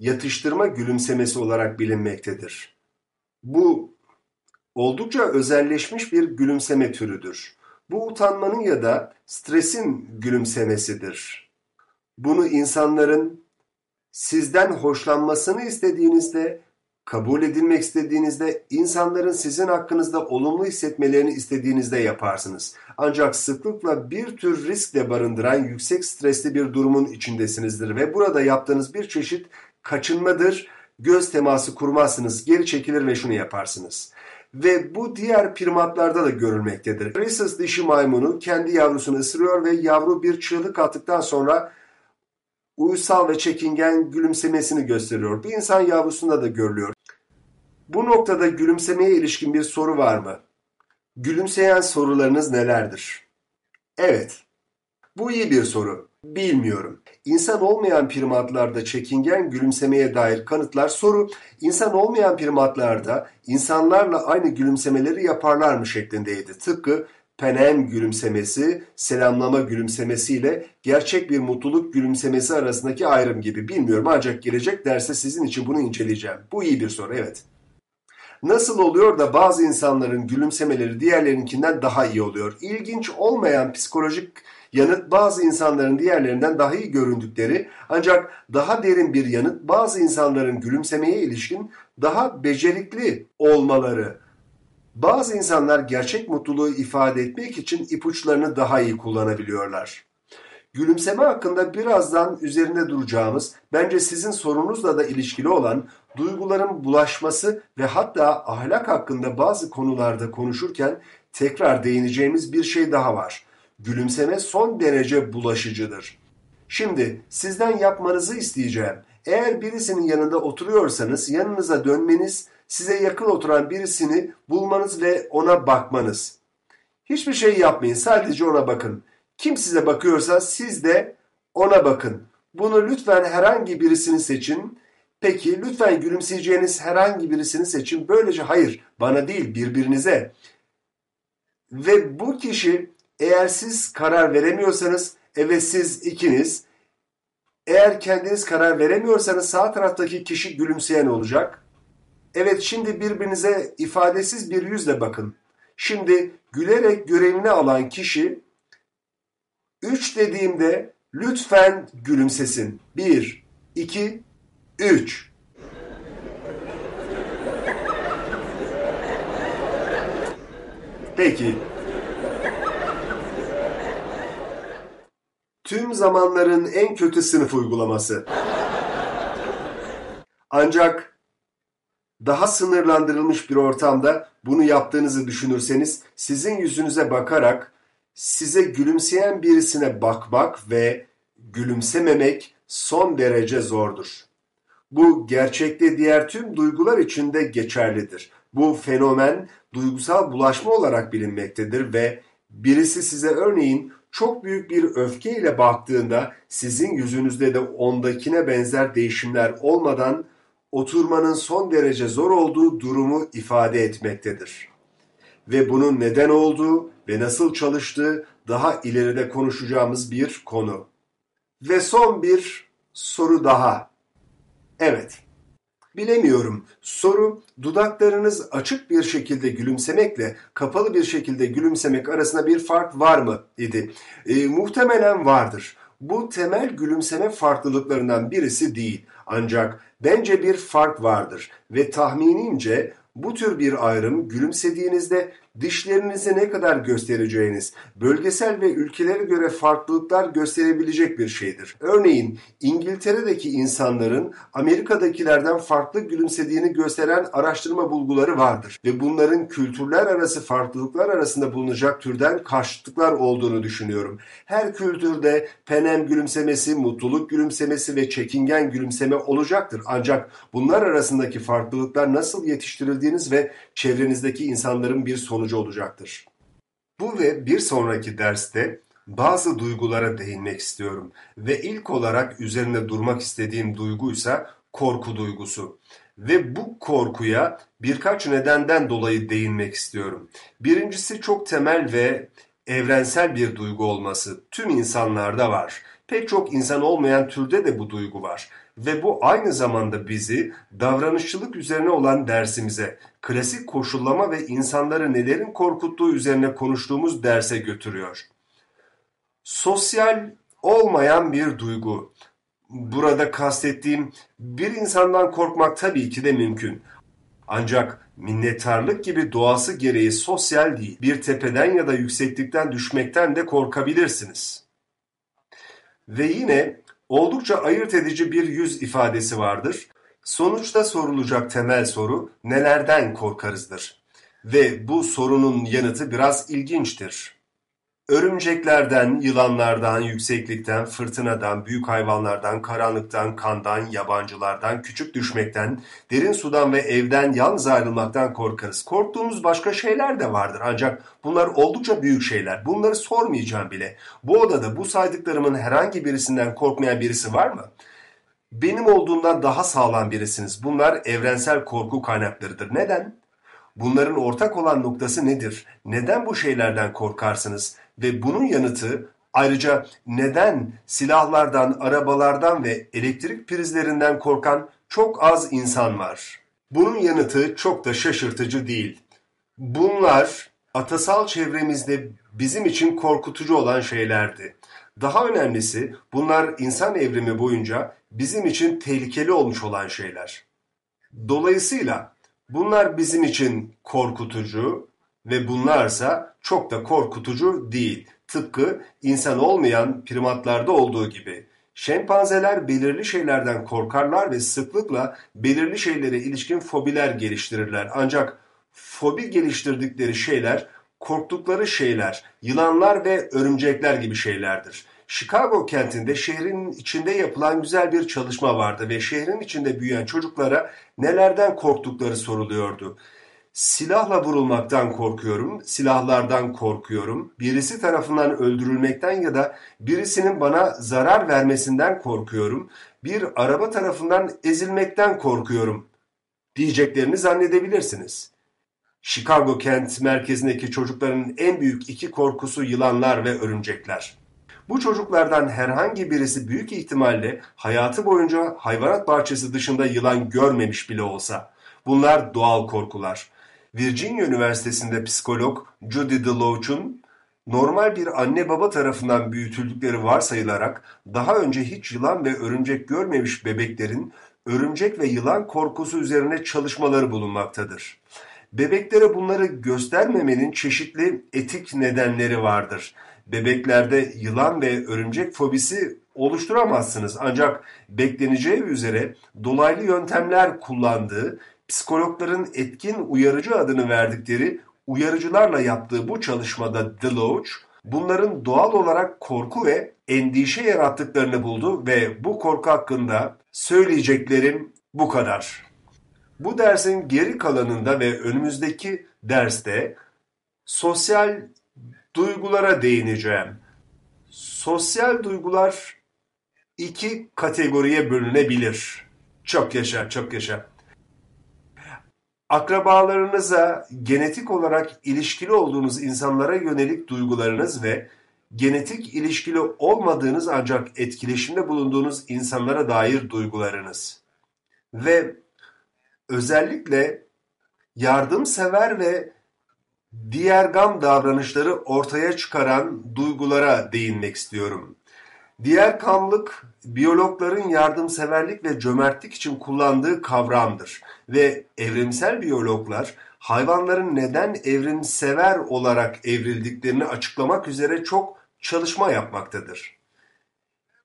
yatıştırma gülümsemesi olarak bilinmektedir. Bu oldukça özelleşmiş bir gülümseme türüdür. Bu utanmanın ya da stresin gülümsemesidir. Bunu insanların sizden hoşlanmasını istediğinizde, kabul edilmek istediğinizde, insanların sizin hakkınızda olumlu hissetmelerini istediğinizde yaparsınız. Ancak sıklıkla bir tür risk de barındıran yüksek stresli bir durumun içindesinizdir ve burada yaptığınız bir çeşit kaçınmadır. Göz teması kurmazsınız, geri çekilir ve şunu yaparsınız. Ve bu diğer primatlarda da görülmektedir. Rhesus dişi maymunu kendi yavrusunu ısırıyor ve yavru bir çığlık attıktan sonra uysal ve çekingen gülümsemesini gösteriyor. Bir insan yavrusunda da görülüyor. Bu noktada gülümsemeye ilişkin bir soru var mı? Gülümseyen sorularınız nelerdir? Evet, bu iyi bir soru. Bilmiyorum. İnsan olmayan primatlarda çekingen gülümsemeye dair kanıtlar soru, insan olmayan primatlarda insanlarla aynı gülümsemeleri yaparlar mı şeklindeydi. Tıpkı penem gülümsemesi, selamlama gülümsemesiyle gerçek bir mutluluk gülümsemesi arasındaki ayrım gibi. Bilmiyorum ancak gelecek derse sizin için bunu inceleyeceğim. Bu iyi bir soru, evet. Nasıl oluyor da bazı insanların gülümsemeleri diğerlerinkinden daha iyi oluyor? İlginç olmayan psikolojik yanıt bazı insanların diğerlerinden daha iyi göründükleri ancak daha derin bir yanıt bazı insanların gülümsemeye ilişkin daha becerikli olmaları. Bazı insanlar gerçek mutluluğu ifade etmek için ipuçlarını daha iyi kullanabiliyorlar. Gülümseme hakkında birazdan üzerinde duracağımız, bence sizin sorunuzla da ilişkili olan duyguların bulaşması ve hatta ahlak hakkında bazı konularda konuşurken tekrar değineceğimiz bir şey daha var. Gülümseme son derece bulaşıcıdır. Şimdi sizden yapmanızı isteyeceğim. Eğer birisinin yanında oturuyorsanız yanınıza dönmeniz, size yakın oturan birisini bulmanız ve ona bakmanız. Hiçbir şey yapmayın, sadece ona bakın. Kim size bakıyorsa siz de ona bakın. Bunu lütfen herhangi birisini seçin. Peki lütfen gülümseyeceğiniz herhangi birisini seçin. Böylece hayır bana değil birbirinize. Ve bu kişi eğer siz karar veremiyorsanız evet siz ikiniz eğer kendiniz karar veremiyorsanız sağ taraftaki kişi gülümseyen olacak. Evet şimdi birbirinize ifadesiz bir yüzle bakın. Şimdi gülerek görevini alan kişi üç dediğimde lütfen gülümsesin. Bir, iki, üç. Peki. Tüm zamanların en kötü sınıf uygulaması. Ancak daha sınırlandırılmış bir ortamda bunu yaptığınızı düşünürseniz sizin yüzünüze bakarak size gülümseyen birisine bakmak ve gülümsememek son derece zordur. Bu gerçekte diğer tüm duygular için de geçerlidir. Bu fenomen duygusal bulaşma olarak bilinmektedir ve birisi size örneğin çok büyük bir öfkeyle baktığında sizin yüzünüzde de ondakine benzer değişimler olmadan oturmanın son derece zor olduğu durumu ifade etmektedir. Ve bunun neden olduğu ve nasıl çalıştığı daha ileride konuşacağımız bir konu. Ve son bir soru daha. Evet, Bilemiyorum. Soru dudaklarınız açık bir şekilde gülümsemekle kapalı bir şekilde gülümsemek arasında bir fark var mı idi. E, muhtemelen vardır. Bu temel gülümseme farklılıklarından birisi değil. Ancak bence bir fark vardır ve tahminimce bu tür bir ayrım gülümsediğinizde dişlerinizi ne kadar göstereceğiniz, bölgesel ve ülkelere göre farklılıklar gösterebilecek bir şeydir. Örneğin İngiltere'deki insanların Amerika'dakilerden farklı gülümsediğini gösteren araştırma bulguları vardır ve bunların kültürler arası farklılıklar arasında bulunacak türden karşıtlıklar olduğunu düşünüyorum. Her kültürde penem gülümsemesi, mutluluk gülümsemesi ve çekingen gülümseme olacaktır. Ancak bunlar arasındaki farklılıklar nasıl yetiştirildiğiniz ve çevrenizdeki insanların bir sonucu olacaktır. Bu ve bir sonraki derste bazı duygulara değinmek istiyorum ve ilk olarak üzerinde durmak istediğim duyguysa korku duygusu. Ve bu korkuya birkaç nedenden dolayı değinmek istiyorum. Birincisi çok temel ve evrensel bir duygu olması. Tüm insanlarda var. Pek çok insan olmayan türde de bu duygu var. Ve bu aynı zamanda bizi davranışçılık üzerine olan dersimize, klasik koşullama ve insanları nelerin korkuttuğu üzerine konuştuğumuz derse götürüyor. Sosyal olmayan bir duygu. Burada kastettiğim bir insandan korkmak tabii ki de mümkün. Ancak minnettarlık gibi doğası gereği sosyal değil. Bir tepeden ya da yükseklikten düşmekten de korkabilirsiniz. Ve yine oldukça ayırt edici bir yüz ifadesi vardır. Sonuçta sorulacak temel soru nelerden korkarızdır. Ve bu sorunun yanıtı biraz ilginçtir. Örümceklerden, yılanlardan, yükseklikten, fırtınadan, büyük hayvanlardan, karanlıktan, kandan, yabancılardan, küçük düşmekten, derin sudan ve evden yalnız ayrılmaktan korkarız. Korktuğumuz başka şeyler de vardır ancak bunlar oldukça büyük şeyler. Bunları sormayacağım bile. Bu odada bu saydıklarımın herhangi birisinden korkmayan birisi var mı? Benim olduğumdan daha sağlam birisiniz. Bunlar evrensel korku kaynaklarıdır. Neden? Bunların ortak olan noktası nedir? Neden bu şeylerden korkarsınız? Ve bunun yanıtı ayrıca neden silahlardan, arabalardan ve elektrik prizlerinden korkan çok az insan var? Bunun yanıtı çok da şaşırtıcı değil. Bunlar atasal çevremizde bizim için korkutucu olan şeylerdi. Daha önemlisi bunlar insan evrimi boyunca bizim için tehlikeli olmuş olan şeyler. Dolayısıyla bunlar bizim için korkutucu ve bunlarsa çok da korkutucu değil. Tıpkı insan olmayan primatlarda olduğu gibi. Şempanzeler belirli şeylerden korkarlar ve sıklıkla belirli şeylere ilişkin fobiler geliştirirler. Ancak fobi geliştirdikleri şeyler korktukları şeyler, yılanlar ve örümcekler gibi şeylerdir. Chicago kentinde şehrin içinde yapılan güzel bir çalışma vardı ve şehrin içinde büyüyen çocuklara nelerden korktukları soruluyordu. Silahla vurulmaktan korkuyorum, silahlardan korkuyorum, birisi tarafından öldürülmekten ya da birisinin bana zarar vermesinden korkuyorum, bir araba tarafından ezilmekten korkuyorum diyeceklerini zannedebilirsiniz. Chicago kent merkezindeki çocukların en büyük iki korkusu yılanlar ve örümcekler. Bu çocuklardan herhangi birisi büyük ihtimalle hayatı boyunca hayvanat bahçesi dışında yılan görmemiş bile olsa. Bunlar doğal korkular. Virginia Üniversitesi'nde psikolog Judy DeLoach'un normal bir anne baba tarafından büyütüldükleri varsayılarak daha önce hiç yılan ve örümcek görmemiş bebeklerin örümcek ve yılan korkusu üzerine çalışmaları bulunmaktadır. Bebeklere bunları göstermemenin çeşitli etik nedenleri vardır. Bebeklerde yılan ve örümcek fobisi oluşturamazsınız ancak bekleneceği üzere dolaylı yöntemler kullandığı, psikologların etkin uyarıcı adını verdikleri uyarıcılarla yaptığı bu çalışmada Deloach, bunların doğal olarak korku ve endişe yarattıklarını buldu ve bu korku hakkında söyleyeceklerim bu kadar. Bu dersin geri kalanında ve önümüzdeki derste sosyal duygulara değineceğim. Sosyal duygular iki kategoriye bölünebilir. Çok yaşa, çok yaşa. Akrabalarınıza genetik olarak ilişkili olduğunuz insanlara yönelik duygularınız ve genetik ilişkili olmadığınız ancak etkileşimde bulunduğunuz insanlara dair duygularınız. Ve özellikle yardımsever ve diğer gam davranışları ortaya çıkaran duygulara değinmek istiyorum. Diğer kamlık biyologların yardımseverlik ve cömertlik için kullandığı kavramdır ve evrimsel biyologlar hayvanların neden evrimsever olarak evrildiklerini açıklamak üzere çok çalışma yapmaktadır.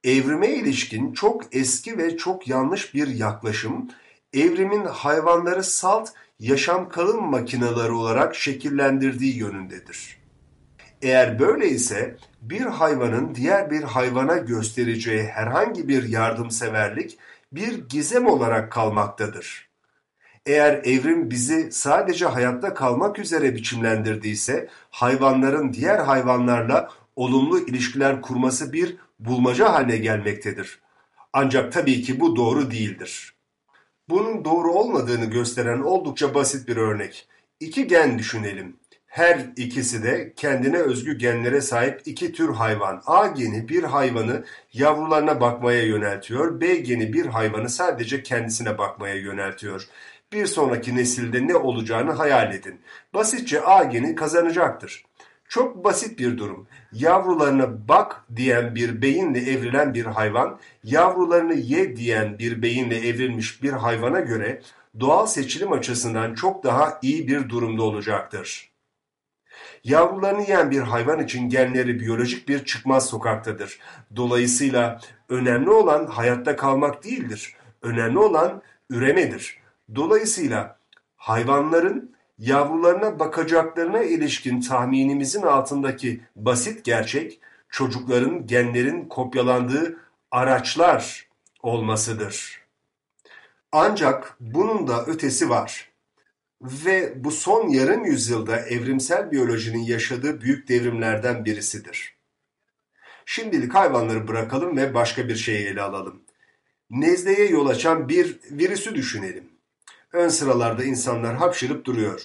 Evrime ilişkin çok eski ve çok yanlış bir yaklaşım, evrimin hayvanları salt yaşam kalım makineleri olarak şekillendirdiği yönündedir. Eğer böyle ise bir hayvanın diğer bir hayvana göstereceği herhangi bir yardımseverlik bir gizem olarak kalmaktadır. Eğer evrim bizi sadece hayatta kalmak üzere biçimlendirdiyse hayvanların diğer hayvanlarla olumlu ilişkiler kurması bir bulmaca haline gelmektedir. Ancak tabii ki bu doğru değildir. Bunun doğru olmadığını gösteren oldukça basit bir örnek. İki gen düşünelim. Her ikisi de kendine özgü genlere sahip iki tür hayvan. A geni bir hayvanı yavrularına bakmaya yöneltiyor. B geni bir hayvanı sadece kendisine bakmaya yöneltiyor. Bir sonraki nesilde ne olacağını hayal edin. Basitçe A geni kazanacaktır. Çok basit bir durum. Yavrularına bak diyen bir beyinle evrilen bir hayvan, yavrularını ye diyen bir beyinle evrilmiş bir hayvana göre doğal seçilim açısından çok daha iyi bir durumda olacaktır. Yavrularını yiyen bir hayvan için genleri biyolojik bir çıkmaz sokaktadır. Dolayısıyla önemli olan hayatta kalmak değildir. Önemli olan üremedir. Dolayısıyla hayvanların yavrularına bakacaklarına ilişkin tahminimizin altındaki basit gerçek çocukların genlerin kopyalandığı araçlar olmasıdır. Ancak bunun da ötesi var. Ve bu son yarım yüzyılda evrimsel biyolojinin yaşadığı büyük devrimlerden birisidir. Şimdilik hayvanları bırakalım ve başka bir şeyi ele alalım. Nezleye yol açan bir virüsü düşünelim. Ön sıralarda insanlar hapşırıp duruyor.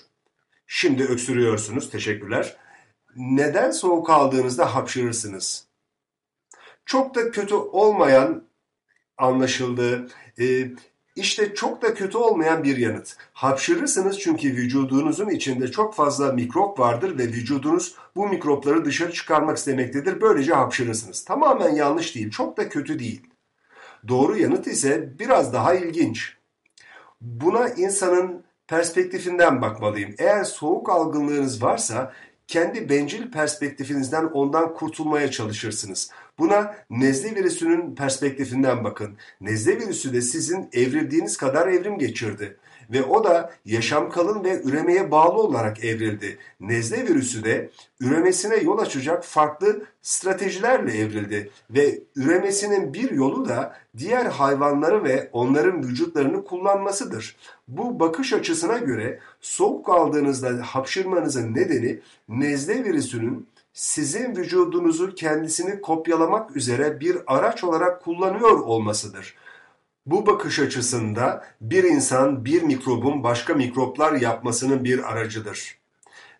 Şimdi öksürüyorsunuz, teşekkürler. Neden soğuk aldığınızda hapşırırsınız? Çok da kötü olmayan anlaşıldığı, e, işte çok da kötü olmayan bir yanıt. Hapşırırsınız çünkü vücudunuzun içinde çok fazla mikrop vardır ve vücudunuz bu mikropları dışarı çıkarmak istemektedir. Böylece hapşırırsınız. Tamamen yanlış değil, çok da kötü değil. Doğru yanıt ise biraz daha ilginç. Buna insanın perspektifinden bakmalıyım. Eğer soğuk algınlığınız varsa kendi bencil perspektifinizden ondan kurtulmaya çalışırsınız. Buna nezle virüsünün perspektifinden bakın. Nezle virüsü de sizin evrildiğiniz kadar evrim geçirdi ve o da yaşam kalın ve üremeye bağlı olarak evrildi. Nezle virüsü de üremesine yol açacak farklı stratejilerle evrildi ve üremesinin bir yolu da diğer hayvanları ve onların vücutlarını kullanmasıdır. Bu bakış açısına göre soğuk aldığınızda hapşırmanızın nedeni nezle virüsünün sizin vücudunuzu kendisini kopyalamak üzere bir araç olarak kullanıyor olmasıdır. Bu bakış açısında bir insan bir mikrobun başka mikroplar yapmasının bir aracıdır.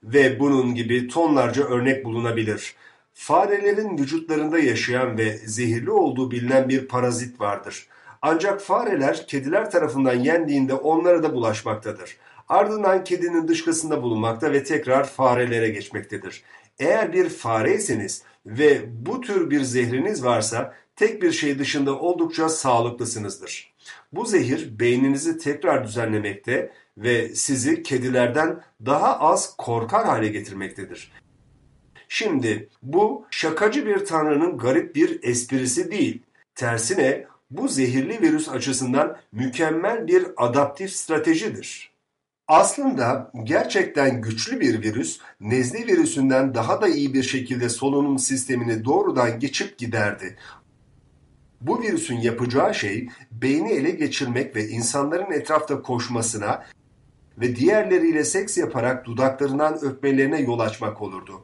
Ve bunun gibi tonlarca örnek bulunabilir. Farelerin vücutlarında yaşayan ve zehirli olduğu bilinen bir parazit vardır. Ancak fareler kediler tarafından yendiğinde onlara da bulaşmaktadır. Ardından kedinin dışkısında bulunmakta ve tekrar farelere geçmektedir. Eğer bir fareyseniz ve bu tür bir zehriniz varsa tek bir şey dışında oldukça sağlıklısınızdır. Bu zehir beyninizi tekrar düzenlemekte ve sizi kedilerden daha az korkar hale getirmektedir. Şimdi bu şakacı bir tanrının garip bir esprisi değil. Tersine bu zehirli virüs açısından mükemmel bir adaptif stratejidir. Aslında gerçekten güçlü bir virüs nezle virüsünden daha da iyi bir şekilde solunum sistemini doğrudan geçip giderdi. Bu virüsün yapacağı şey beyni ele geçirmek ve insanların etrafta koşmasına ve diğerleriyle seks yaparak dudaklarından öpmelerine yol açmak olurdu.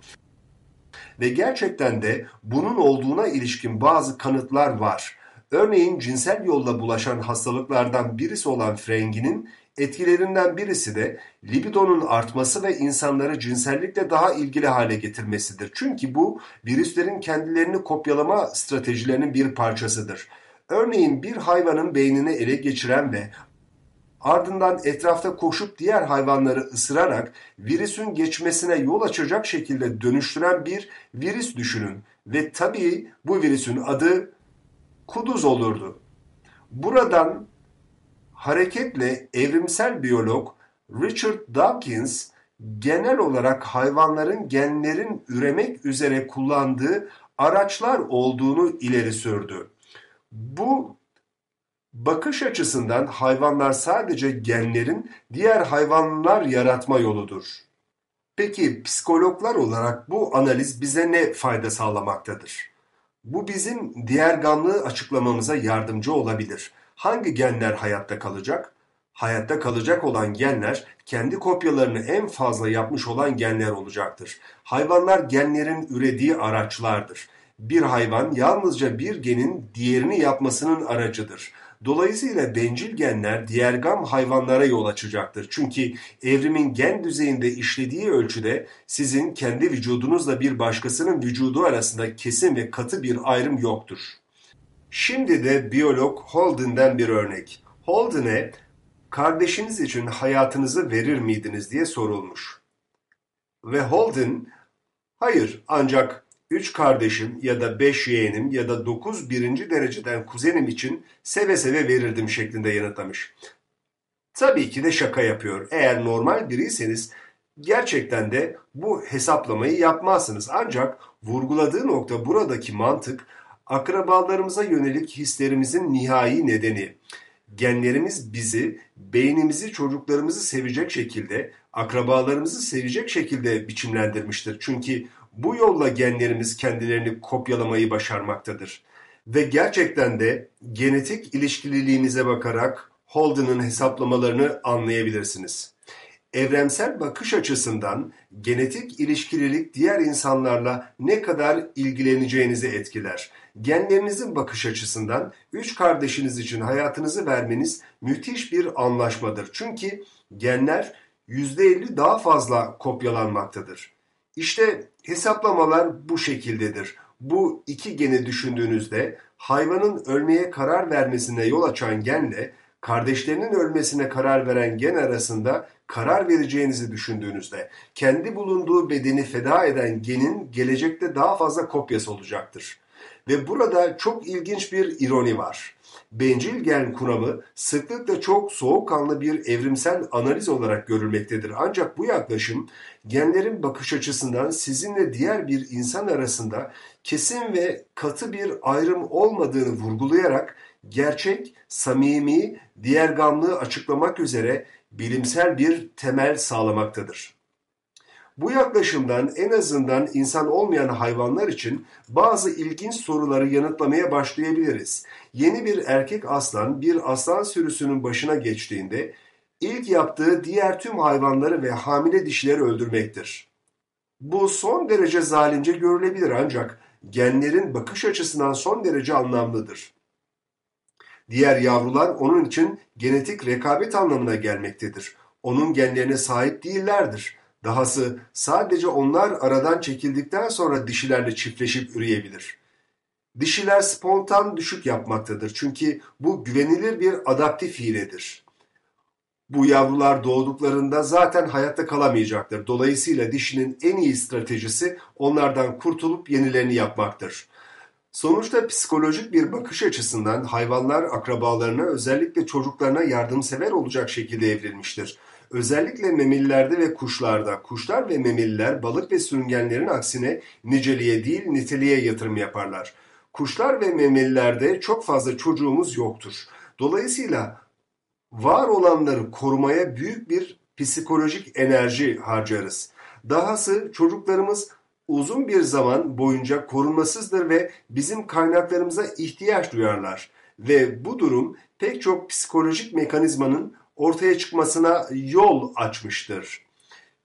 Ve gerçekten de bunun olduğuna ilişkin bazı kanıtlar var. Örneğin cinsel yolla bulaşan hastalıklardan birisi olan frenginin etkilerinden birisi de libidonun artması ve insanları cinsellikle daha ilgili hale getirmesidir. Çünkü bu virüslerin kendilerini kopyalama stratejilerinin bir parçasıdır. Örneğin bir hayvanın beynini ele geçiren ve ardından etrafta koşup diğer hayvanları ısırarak virüsün geçmesine yol açacak şekilde dönüştüren bir virüs düşünün. Ve tabii bu virüsün adı kuduz olurdu. Buradan hareketle evrimsel biyolog Richard Dawkins genel olarak hayvanların genlerin üremek üzere kullandığı araçlar olduğunu ileri sürdü. Bu bakış açısından hayvanlar sadece genlerin diğer hayvanlar yaratma yoludur. Peki psikologlar olarak bu analiz bize ne fayda sağlamaktadır? Bu bizim diğer gamlığı açıklamamıza yardımcı olabilir. Hangi genler hayatta kalacak? Hayatta kalacak olan genler kendi kopyalarını en fazla yapmış olan genler olacaktır. Hayvanlar genlerin ürediği araçlardır. Bir hayvan yalnızca bir genin diğerini yapmasının aracıdır. Dolayısıyla bencil genler diğer gam hayvanlara yol açacaktır. Çünkü evrimin gen düzeyinde işlediği ölçüde sizin kendi vücudunuzla bir başkasının vücudu arasında kesin ve katı bir ayrım yoktur. Şimdi de biyolog Holden'den bir örnek. Holden'e kardeşiniz için hayatınızı verir miydiniz diye sorulmuş. Ve Holden, hayır ancak üç kardeşim ya da beş yeğenim ya da dokuz birinci dereceden kuzenim için seve seve verirdim şeklinde yanıtlamış. Tabii ki de şaka yapıyor. Eğer normal biriyseniz gerçekten de bu hesaplamayı yapmazsınız. Ancak vurguladığı nokta buradaki mantık akrabalarımıza yönelik hislerimizin nihai nedeni. Genlerimiz bizi, beynimizi çocuklarımızı sevecek şekilde, akrabalarımızı sevecek şekilde biçimlendirmiştir. Çünkü bu yolla genlerimiz kendilerini kopyalamayı başarmaktadır. Ve gerçekten de genetik ilişkililiğinize bakarak Holden'ın hesaplamalarını anlayabilirsiniz. Evrensel bakış açısından genetik ilişkililik diğer insanlarla ne kadar ilgileneceğinizi etkiler. Genlerinizin bakış açısından üç kardeşiniz için hayatınızı vermeniz müthiş bir anlaşmadır. Çünkü genler %50 daha fazla kopyalanmaktadır. İşte hesaplamalar bu şekildedir. Bu iki geni düşündüğünüzde hayvanın ölmeye karar vermesine yol açan genle kardeşlerinin ölmesine karar veren gen arasında karar vereceğinizi düşündüğünüzde kendi bulunduğu bedeni feda eden genin gelecekte daha fazla kopyası olacaktır. Ve burada çok ilginç bir ironi var. Bencil gen kuramı sıklıkla çok soğukkanlı bir evrimsel analiz olarak görülmektedir. Ancak bu yaklaşım genlerin bakış açısından sizinle diğer bir insan arasında kesin ve katı bir ayrım olmadığını vurgulayarak gerçek, samimi, diğer gamlığı açıklamak üzere bilimsel bir temel sağlamaktadır. Bu yaklaşımdan en azından insan olmayan hayvanlar için bazı ilginç soruları yanıtlamaya başlayabiliriz. Yeni bir erkek aslan bir aslan sürüsünün başına geçtiğinde ilk yaptığı diğer tüm hayvanları ve hamile dişileri öldürmektir. Bu son derece zalimce görülebilir ancak genlerin bakış açısından son derece anlamlıdır. Diğer yavrular onun için genetik rekabet anlamına gelmektedir. Onun genlerine sahip değillerdir. Dahası sadece onlar aradan çekildikten sonra dişilerle çiftleşip üreyebilir. Dişiler spontan düşük yapmaktadır çünkü bu güvenilir bir adaptif hiledir. Bu yavrular doğduklarında zaten hayatta kalamayacaktır. Dolayısıyla dişinin en iyi stratejisi onlardan kurtulup yenilerini yapmaktır. Sonuçta psikolojik bir bakış açısından hayvanlar akrabalarına özellikle çocuklarına yardımsever olacak şekilde evrilmiştir. Özellikle memillerde ve kuşlarda, kuşlar ve memeliler balık ve sürüngenlerin aksine niceliğe değil niteliğe yatırım yaparlar. Kuşlar ve memelilerde çok fazla çocuğumuz yoktur. Dolayısıyla var olanları korumaya büyük bir psikolojik enerji harcarız. Dahası çocuklarımız uzun bir zaman boyunca korunmasızdır ve bizim kaynaklarımıza ihtiyaç duyarlar. Ve bu durum pek çok psikolojik mekanizmanın ortaya çıkmasına yol açmıştır.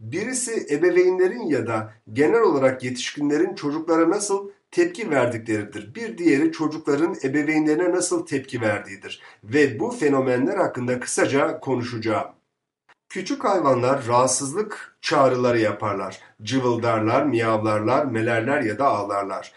Birisi ebeveynlerin ya da genel olarak yetişkinlerin çocuklara nasıl tepki verdikleridir. Bir diğeri çocukların ebeveynlerine nasıl tepki verdiğidir. Ve bu fenomenler hakkında kısaca konuşacağım. Küçük hayvanlar rahatsızlık çağrıları yaparlar. Cıvıldarlar, miyavlarlar, melerler ya da ağlarlar.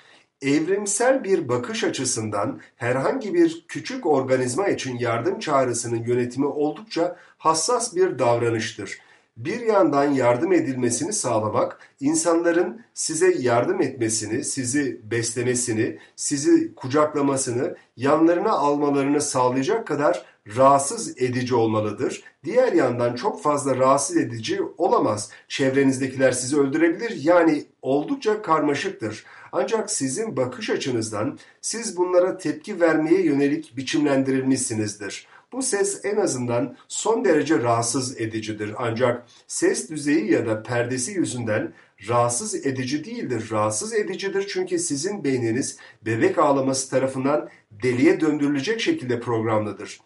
Evrimsel bir bakış açısından herhangi bir küçük organizma için yardım çağrısının yönetimi oldukça hassas bir davranıştır. Bir yandan yardım edilmesini sağlamak, insanların size yardım etmesini, sizi beslemesini, sizi kucaklamasını, yanlarına almalarını sağlayacak kadar rahatsız edici olmalıdır. Diğer yandan çok fazla rahatsız edici olamaz. Çevrenizdekiler sizi öldürebilir yani oldukça karmaşıktır. Ancak sizin bakış açınızdan siz bunlara tepki vermeye yönelik biçimlendirilmişsinizdir. Bu ses en azından son derece rahatsız edicidir. Ancak ses düzeyi ya da perdesi yüzünden rahatsız edici değildir. Rahatsız edicidir çünkü sizin beyniniz bebek ağlaması tarafından deliye döndürülecek şekilde programlıdır.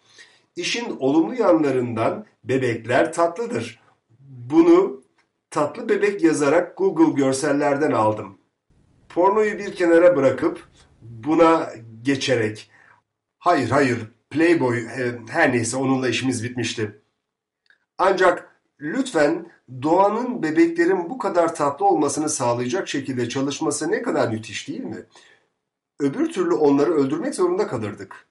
İşin olumlu yanlarından bebekler tatlıdır. Bunu tatlı bebek yazarak Google görsellerden aldım. Pornoyu bir kenara bırakıp buna geçerek hayır hayır Playboy her neyse onunla işimiz bitmişti. Ancak lütfen doğanın bebeklerin bu kadar tatlı olmasını sağlayacak şekilde çalışması ne kadar müthiş değil mi? Öbür türlü onları öldürmek zorunda kalırdık.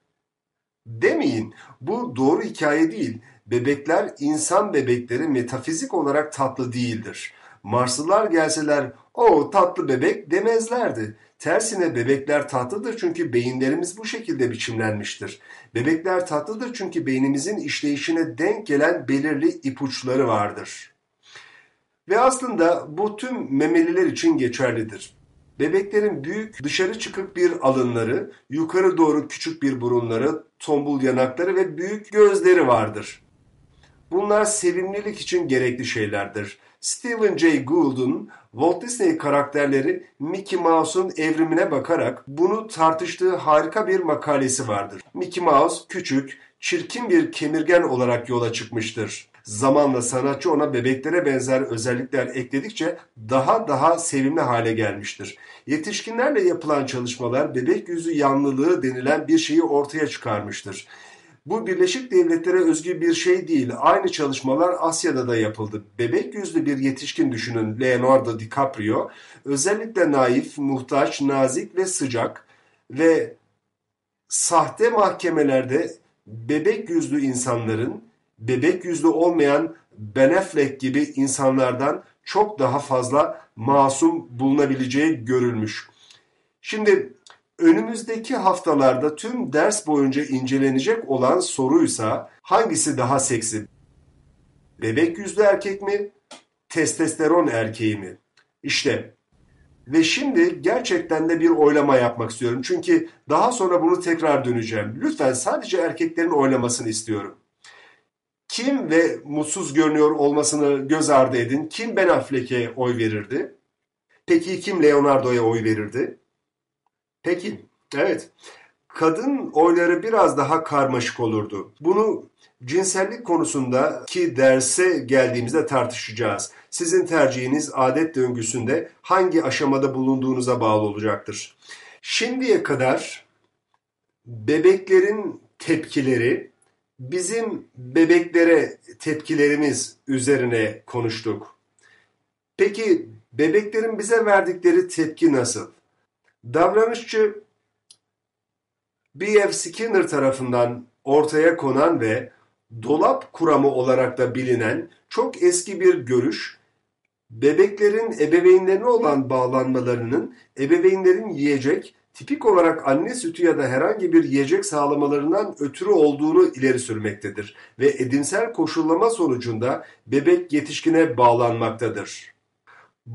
Demeyin, bu doğru hikaye değil. Bebekler insan bebekleri metafizik olarak tatlı değildir. Marslılar gelseler o tatlı bebek demezlerdi. Tersine bebekler tatlıdır çünkü beyinlerimiz bu şekilde biçimlenmiştir. Bebekler tatlıdır çünkü beynimizin işleyişine denk gelen belirli ipuçları vardır. Ve aslında bu tüm memeliler için geçerlidir. Bebeklerin büyük, dışarı çıkık bir alınları, yukarı doğru küçük bir burunları, tombul yanakları ve büyük gözleri vardır. Bunlar sevimlilik için gerekli şeylerdir. Stephen Jay Gould'un Walt Disney karakterleri Mickey Mouse'un evrimine bakarak bunu tartıştığı harika bir makalesi vardır. Mickey Mouse küçük, çirkin bir kemirgen olarak yola çıkmıştır. Zamanla sanatçı ona bebeklere benzer özellikler ekledikçe daha daha sevimli hale gelmiştir. Yetişkinlerle yapılan çalışmalar bebek yüzü yanlılığı denilen bir şeyi ortaya çıkarmıştır. Bu Birleşik Devletlere özgü bir şey değil. Aynı çalışmalar Asya'da da yapıldı. Bebek yüzlü bir yetişkin düşünün Leonardo DiCaprio. Özellikle naif, muhtaç, nazik ve sıcak ve sahte mahkemelerde bebek yüzlü insanların bebek yüzlü olmayan Ben gibi insanlardan çok daha fazla masum bulunabileceği görülmüş. Şimdi Önümüzdeki haftalarda tüm ders boyunca incelenecek olan soruysa hangisi daha seksi? Bebek yüzlü erkek mi? Testosteron erkeği mi? İşte ve şimdi gerçekten de bir oylama yapmak istiyorum. Çünkü daha sonra bunu tekrar döneceğim. Lütfen sadece erkeklerin oylamasını istiyorum. Kim ve mutsuz görünüyor olmasını göz ardı edin. Kim Ben Affleck'e oy verirdi? Peki kim Leonardo'ya oy verirdi? Peki, evet. Kadın oyları biraz daha karmaşık olurdu. Bunu cinsellik konusundaki derse geldiğimizde tartışacağız. Sizin tercihiniz adet döngüsünde hangi aşamada bulunduğunuza bağlı olacaktır. Şimdiye kadar bebeklerin tepkileri bizim bebeklere tepkilerimiz üzerine konuştuk. Peki bebeklerin bize verdikleri tepki nasıl? Davranışçı B.F. Skinner tarafından ortaya konan ve dolap kuramı olarak da bilinen çok eski bir görüş, bebeklerin ebeveynlerine olan bağlanmalarının ebeveynlerin yiyecek, tipik olarak anne sütü ya da herhangi bir yiyecek sağlamalarından ötürü olduğunu ileri sürmektedir ve edimsel koşullama sonucunda bebek yetişkine bağlanmaktadır.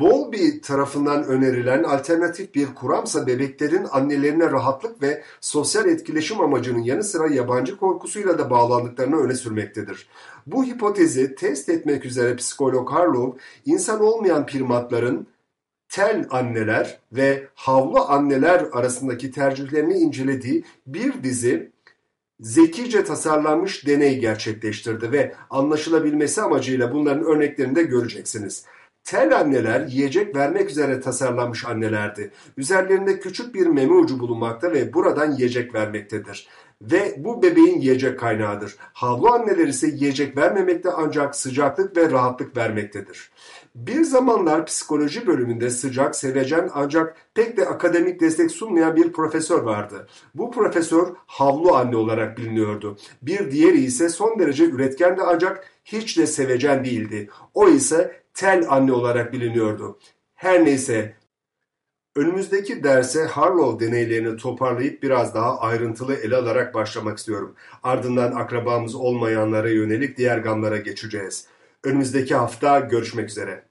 Bowlby tarafından önerilen alternatif bir kuramsa bebeklerin annelerine rahatlık ve sosyal etkileşim amacının yanı sıra yabancı korkusuyla da bağlandıklarını öne sürmektedir. Bu hipotezi test etmek üzere psikolog Harlow, insan olmayan primatların tel anneler ve havlu anneler arasındaki tercihlerini incelediği bir dizi zekice tasarlanmış deney gerçekleştirdi ve anlaşılabilmesi amacıyla bunların örneklerini de göreceksiniz. Tel anneler yiyecek vermek üzere tasarlanmış annelerdi. Üzerlerinde küçük bir meme ucu bulunmakta ve buradan yiyecek vermektedir. Ve bu bebeğin yiyecek kaynağıdır. Havlu anneler ise yiyecek vermemekte ancak sıcaklık ve rahatlık vermektedir. Bir zamanlar psikoloji bölümünde sıcak, sevecen ancak pek de akademik destek sunmayan bir profesör vardı. Bu profesör havlu anne olarak biliniyordu. Bir diğeri ise son derece üretkendi ancak hiç de sevecen değildi. O ise tel anne olarak biliniyordu. Her neyse Önümüzdeki derse Harlow deneylerini toparlayıp biraz daha ayrıntılı ele alarak başlamak istiyorum. Ardından akrabamız olmayanlara yönelik diğer gamlara geçeceğiz. Önümüzdeki hafta görüşmek üzere.